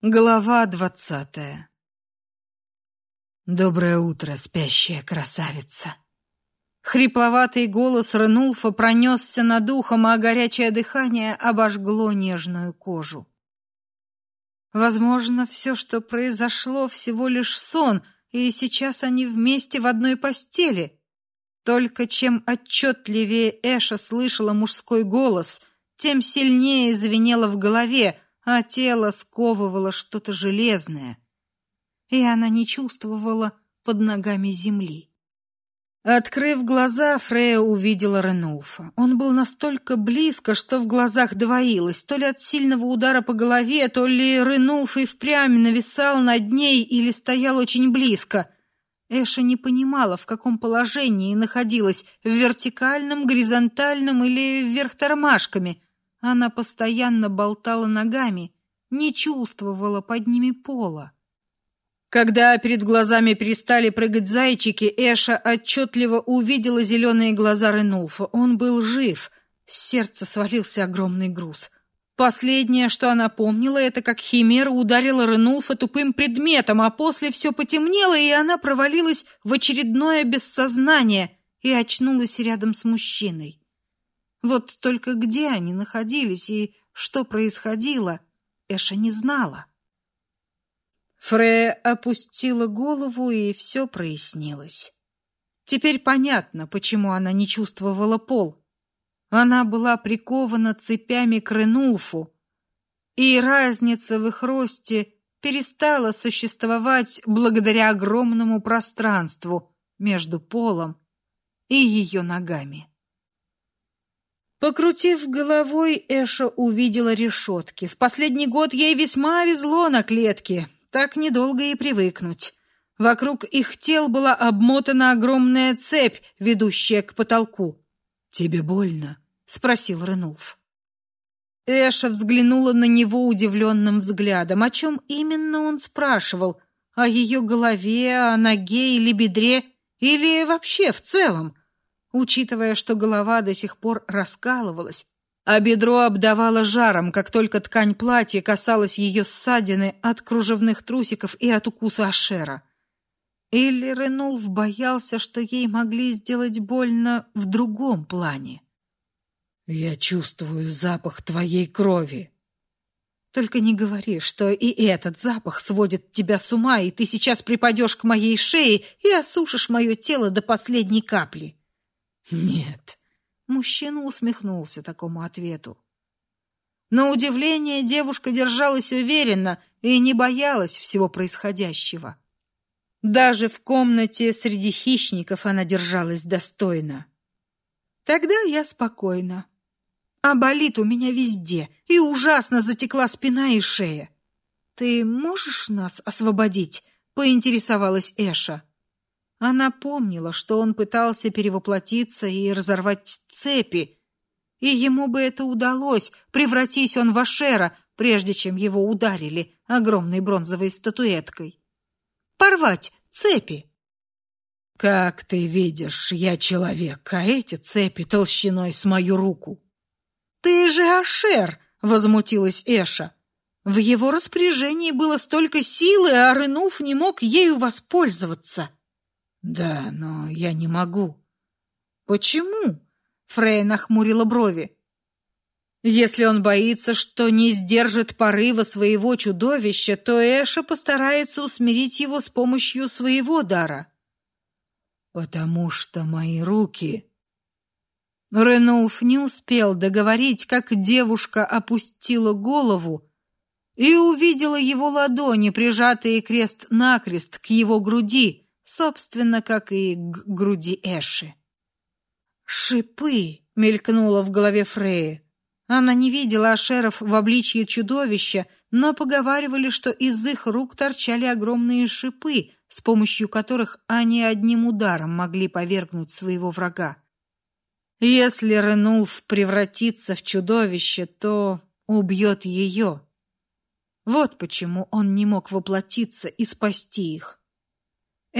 Глава двадцатая «Доброе утро, спящая красавица!» Хрипловатый голос Ренулфа пронесся над ухом, а горячее дыхание обожгло нежную кожу. Возможно, все, что произошло, всего лишь сон, и сейчас они вместе в одной постели. Только чем отчетливее Эша слышала мужской голос, тем сильнее звенело в голове — а тело сковывало что-то железное, и она не чувствовала под ногами земли. Открыв глаза, Фрея увидела Ренулфа. Он был настолько близко, что в глазах двоилось, то ли от сильного удара по голове, то ли Ренулф и впрямь нависал над ней или стоял очень близко. Эша не понимала, в каком положении находилась, в вертикальном, горизонтальном или вверх тормашками — она постоянно болтала ногами, не чувствовала под ними пола. Когда перед глазами перестали прыгать зайчики, Эша отчетливо увидела зеленые глаза Ренулфа. Он был жив. С сердца свалился огромный груз. Последнее, что она помнила, это как Химера ударила Ренулфа тупым предметом, а после все потемнело, и она провалилась в очередное бессознание и очнулась рядом с мужчиной. Вот только где они находились и что происходило, Эша не знала. Фрея опустила голову, и все прояснилось. Теперь понятно, почему она не чувствовала пол. Она была прикована цепями к Ренулфу, и разница в их росте перестала существовать благодаря огромному пространству между полом и ее ногами. Покрутив головой, Эша увидела решетки. В последний год ей весьма везло на клетке. Так недолго и привыкнуть. Вокруг их тел была обмотана огромная цепь, ведущая к потолку. «Тебе больно?» — спросил Ренулф. Эша взглянула на него удивленным взглядом. О чем именно он спрашивал? О ее голове, о ноге или бедре? Или вообще в целом? Учитывая, что голова до сих пор раскалывалась, а бедро обдавало жаром, как только ткань платья касалась ее ссадины от кружевных трусиков и от укуса Ашера. Или Ренулф боялся, что ей могли сделать больно в другом плане. «Я чувствую запах твоей крови», только не говори, что и этот запах сводит тебя с ума, и ты сейчас припадешь к моей шее и осушишь мое тело до последней капли. Нет. Мужчина усмехнулся такому ответу. На удивление девушка держалась уверенно и не боялась всего происходящего. Даже в комнате среди хищников она держалась достойно. Тогда я спокойна. А болит у меня везде, и ужасно затекла спина и шея. Ты можешь нас освободить? поинтересовалась Эша. Она помнила, что он пытался перевоплотиться и разорвать цепи, и ему бы это удалось, превратись он в Ашера, прежде чем его ударили огромной бронзовой статуэткой. Порвать цепи. Как ты видишь, я человек, а эти цепи толщиной с мою руку. Ты же Ашер, возмутилась Эша. В его распоряжении было столько силы, а Ренуф не мог ею воспользоваться. Да, но я не могу. Почему? Фрей нахмурила брови. Если он боится, что не сдержит порыва своего чудовища, то Эша постарается усмирить его с помощью своего дара. Потому что мои руки Ренулф не успел договорить, как девушка опустила голову и увидела его ладони, прижатые крест-накрест к его груди, собственно, как и к груди Эши. «Шипы!» — мелькнуло в голове Фреи. Она не видела ашеров в обличье чудовища, но поговаривали, что из их рук торчали огромные шипы, с помощью которых они одним ударом могли повергнуть своего врага. Если Ренулф превратится в чудовище, то убьет ее. Вот почему он не мог воплотиться и спасти их.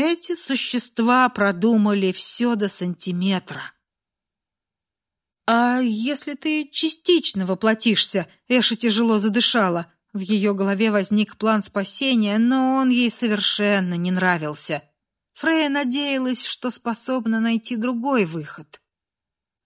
Эти существа продумали все до сантиметра. А если ты частично воплотишься, Эша тяжело задышала. В ее голове возник план спасения, но он ей совершенно не нравился. Фрея надеялась, что способна найти другой выход.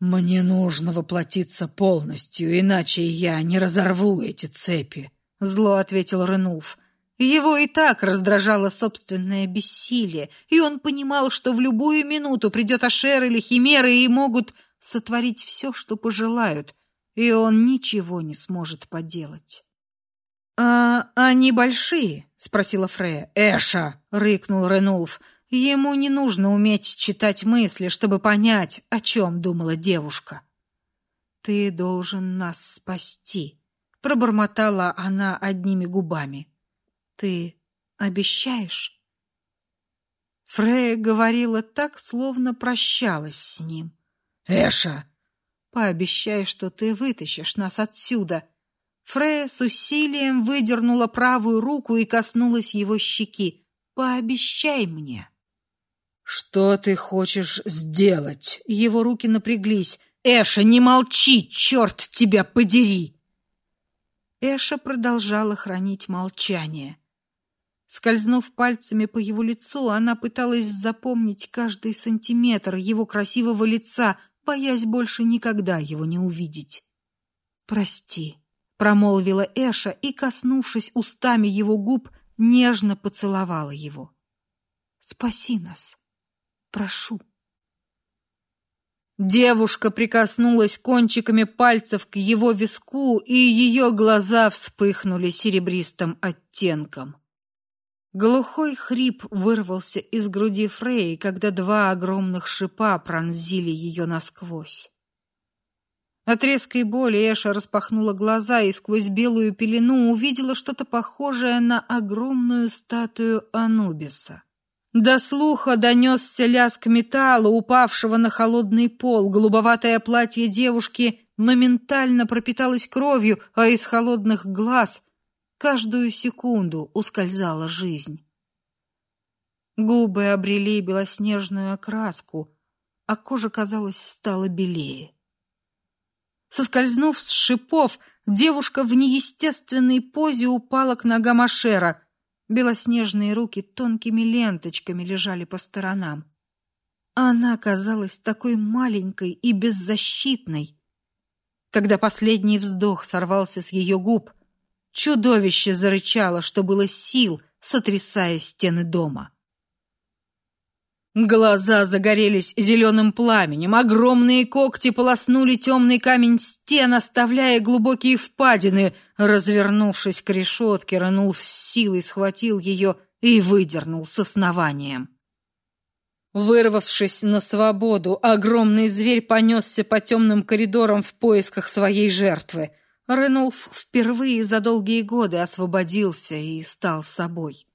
«Мне нужно воплотиться полностью, иначе я не разорву эти цепи», — зло ответил Ренулф. Его и так раздражало собственное бессилие, и он понимал, что в любую минуту придет Ашер или Химера и могут сотворить все, что пожелают, и он ничего не сможет поделать. «А они большие?» — спросила Фрея. «Эша!» — рыкнул Ренулф. Ему не нужно уметь читать мысли, чтобы понять, о чем думала девушка. «Ты должен нас спасти», — пробормотала она одними губами. «Ты обещаешь?» Фрея говорила так, словно прощалась с ним. «Эша!» «Пообещай, что ты вытащишь нас отсюда!» Фрея с усилием выдернула правую руку и коснулась его щеки. «Пообещай мне!» «Что ты хочешь сделать?» Его руки напряглись. «Эша, не молчи, черт тебя подери!» Эша продолжала хранить молчание. Скользнув пальцами по его лицу, она пыталась запомнить каждый сантиметр его красивого лица, боясь больше никогда его не увидеть. «Прости», — промолвила Эша и, коснувшись устами его губ, нежно поцеловала его. «Спаси нас». Прошу. Девушка прикоснулась кончиками пальцев к его виску, и ее глаза вспыхнули серебристым оттенком. Глухой хрип вырвался из груди Фреи, когда два огромных шипа пронзили ее насквозь. От резкой боли Эша распахнула глаза и сквозь белую пелену увидела что-то похожее на огромную статую Анубиса. До слуха донесся лязг металла, упавшего на холодный пол. Голубоватое платье девушки моментально пропиталось кровью, а из холодных глаз каждую секунду ускользала жизнь. Губы обрели белоснежную окраску, а кожа, казалось, стала белее. Соскользнув с шипов, девушка в неестественной позе упала к ногам Ашера — Белоснежные руки тонкими ленточками лежали по сторонам. Она казалась такой маленькой и беззащитной. Когда последний вздох сорвался с ее губ, чудовище зарычало, что было сил, сотрясая стены дома. Глаза загорелись зеленым пламенем, огромные когти полоснули темный камень стен, оставляя глубокие впадины. Развернувшись к решетке, Ранул с силой схватил ее и выдернул с основанием. Вырвавшись на свободу, огромный зверь понесся по темным коридорам в поисках своей жертвы. Ренулф впервые за долгие годы освободился и стал собой.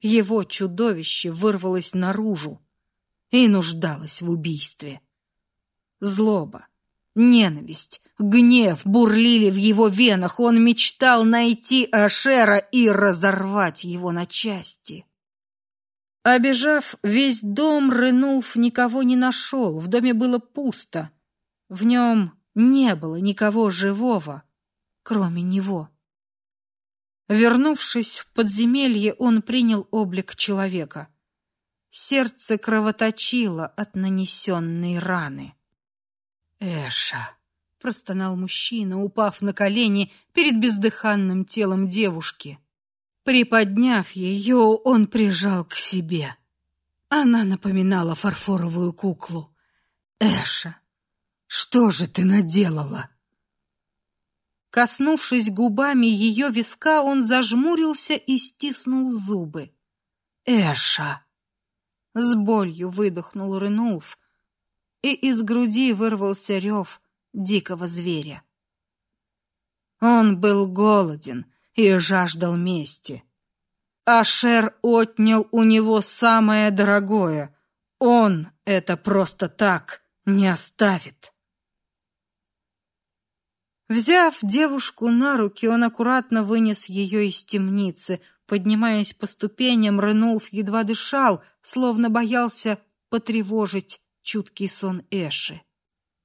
Его чудовище вырвалось наружу и нуждалось в убийстве. Злоба, ненависть, гнев бурлили в его венах. Он мечтал найти Ашера и разорвать его на части. Обежав весь дом, Ренулф никого не нашел. В доме было пусто. В нем не было никого живого, кроме него. Вернувшись в подземелье, он принял облик человека. Сердце кровоточило от нанесенной раны. «Эша!» — простонал мужчина, упав на колени перед бездыханным телом девушки. Приподняв ее, он прижал к себе. Она напоминала фарфоровую куклу. «Эша, что же ты наделала?» Коснувшись губами ее виска, он зажмурился и стиснул зубы. «Эша!» С болью выдохнул Ренулф, и из груди вырвался рев дикого зверя. Он был голоден и жаждал мести. Ашер отнял у него самое дорогое. Он это просто так не оставит. Взяв девушку на руки, он аккуратно вынес ее из темницы. Поднимаясь по ступеням, Ренулф едва дышал, словно боялся потревожить чуткий сон Эши.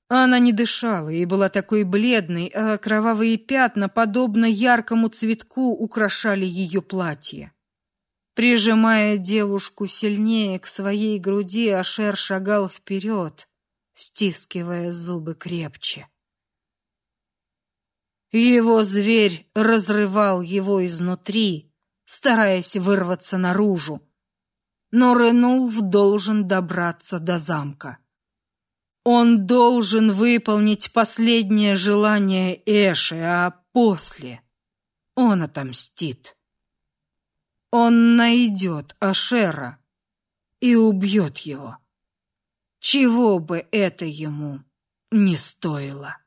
Она не дышала и была такой бледной, а кровавые пятна, подобно яркому цветку, украшали ее платье. Прижимая девушку сильнее к своей груди, Ашер шагал вперед, стискивая зубы крепче. Его зверь разрывал его изнутри, стараясь вырваться наружу. Но Ренулф должен добраться до замка. Он должен выполнить последнее желание Эши, а после он отомстит. Он найдет Ашера и убьет его, чего бы это ему не стоило.